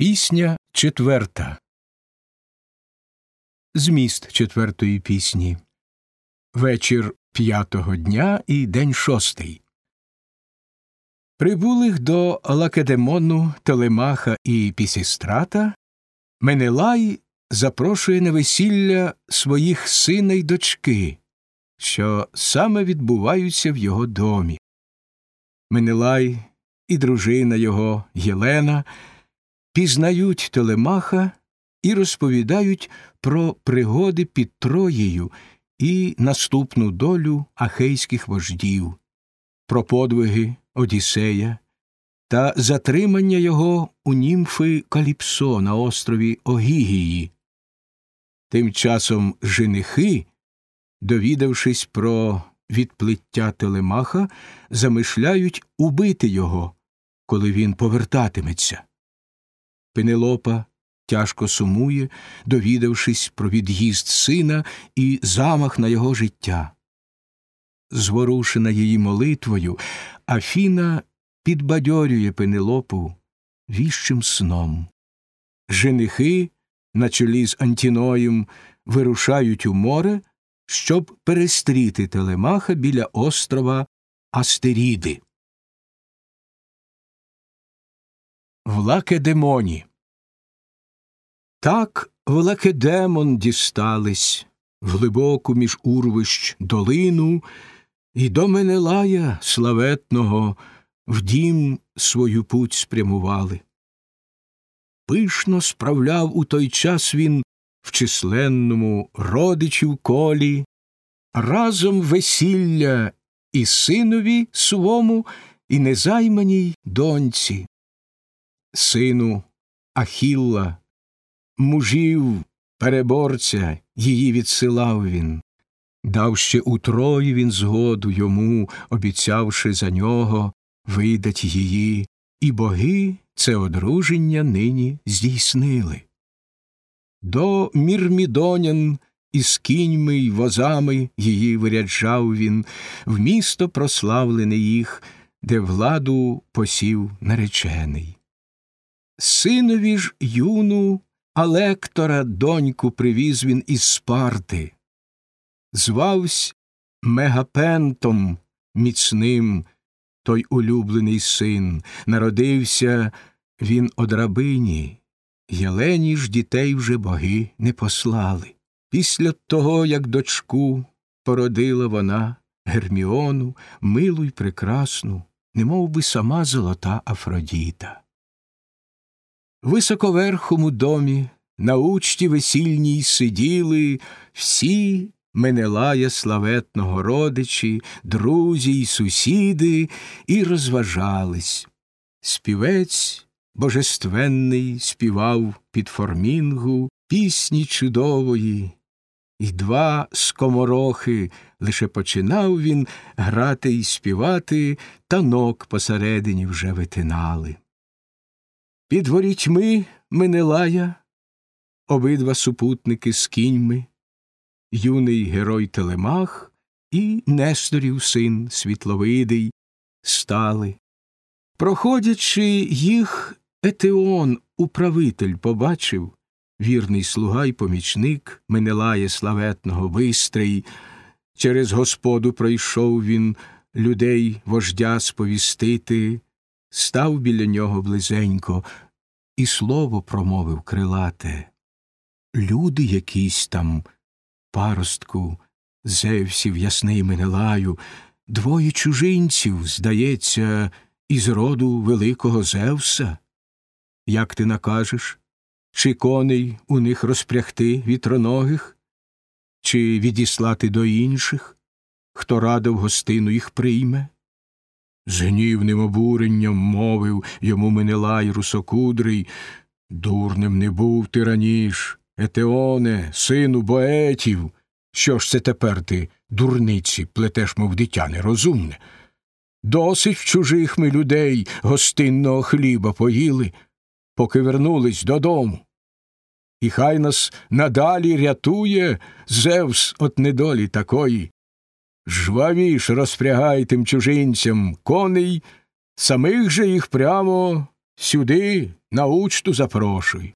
Пісня четверта. Зміст четвертої пісні. Вечір п'ятого дня і день шостий. Прибулих до Лакедемону, Телемаха і Пісістрата Менелай запрошує на весілля своїх сина й дочки, що саме відбуваються в його домі. Менелай і дружина його Єлена пізнають Телемаха і розповідають про пригоди під Троєю і наступну долю ахейських вождів, про подвиги Одіссея та затримання його у німфи Каліпсо на острові Огігії. Тим часом женихи, довідавшись про відплиття Телемаха, замишляють убити його, коли він повертатиметься. Пенелопа тяжко сумує, довідавшись про від'їзд сина і замах на його життя. Зворушена її молитвою, Афіна підбадьорює Пенелопу віщим сном. Женихи на чолі з Антіноєм вирушають у море, щоб перестріти Телемаха біля острова Астеріди. В Лакедемоні. Так в Лакедемон дістались в глибоку між урвищ долину, і до Менелая славетного в дім свою путь спрямували. Пишно справляв у той час він в численному родичів колі, разом весілля і синові свому, і незайманій доньці сину Ахілла, мужів переборця її відсилав він, дав ще у Трої він згоду йому, обіцявши за нього видать її, і боги це одруження нині здійснили. До мірмідонян із кіньми й возами її виряджав він, в місто прославлене їх, де владу посів наречений. Синові ж юну Алектора доньку привіз він із Спарти. Звавсь Мегапентом міцним той улюблений син, народився він од рабині, Єлені ж дітей вже боги не послали. Після того, як дочку породила вона Герміону, милу й прекрасну, немов би сама золота Афродіта. Високоверхому домі на учті весільній сиділи всі Менелая славетного родичі, друзі й сусіди, і розважались. Співець божественний співав під формінгу пісні чудової, і два скоморохи лише починав він грати й співати, танок посередині вже витинали. Під ворітьми Менелая, обидва супутники з кіньми, юний герой Телемах і Несторів син світловидий стали. Проходячи їх, Етеон управитель побачив, вірний слуга й помічник Менелая славетного бистрий, через господу пройшов він людей вождя сповістити став біля нього близенько і слово промовив крилате. Люди якісь там, паростку, Зевсів ясний Менелаю, двоє чужинців, здається, із роду великого Зевса. Як ти накажеш, чи коней у них розпрягти вітроногих, чи відіслати до інших, хто радо в гостину їх прийме? З гнівним обуренням мовив йому Менелай русокудрий Дурним не був ти раніш, Етеоне, сину боетів. Що ж це тепер ти, дурниці, плетеш, мов дитя нерозумне? Досить чужих ми людей гостинного хліба поїли, поки вернулись додому. І хай нас надалі рятує Зевс от недолі такої, Жвавіш розпрягай тим чужинцям коней, самих же їх прямо сюди на учту запрошуй.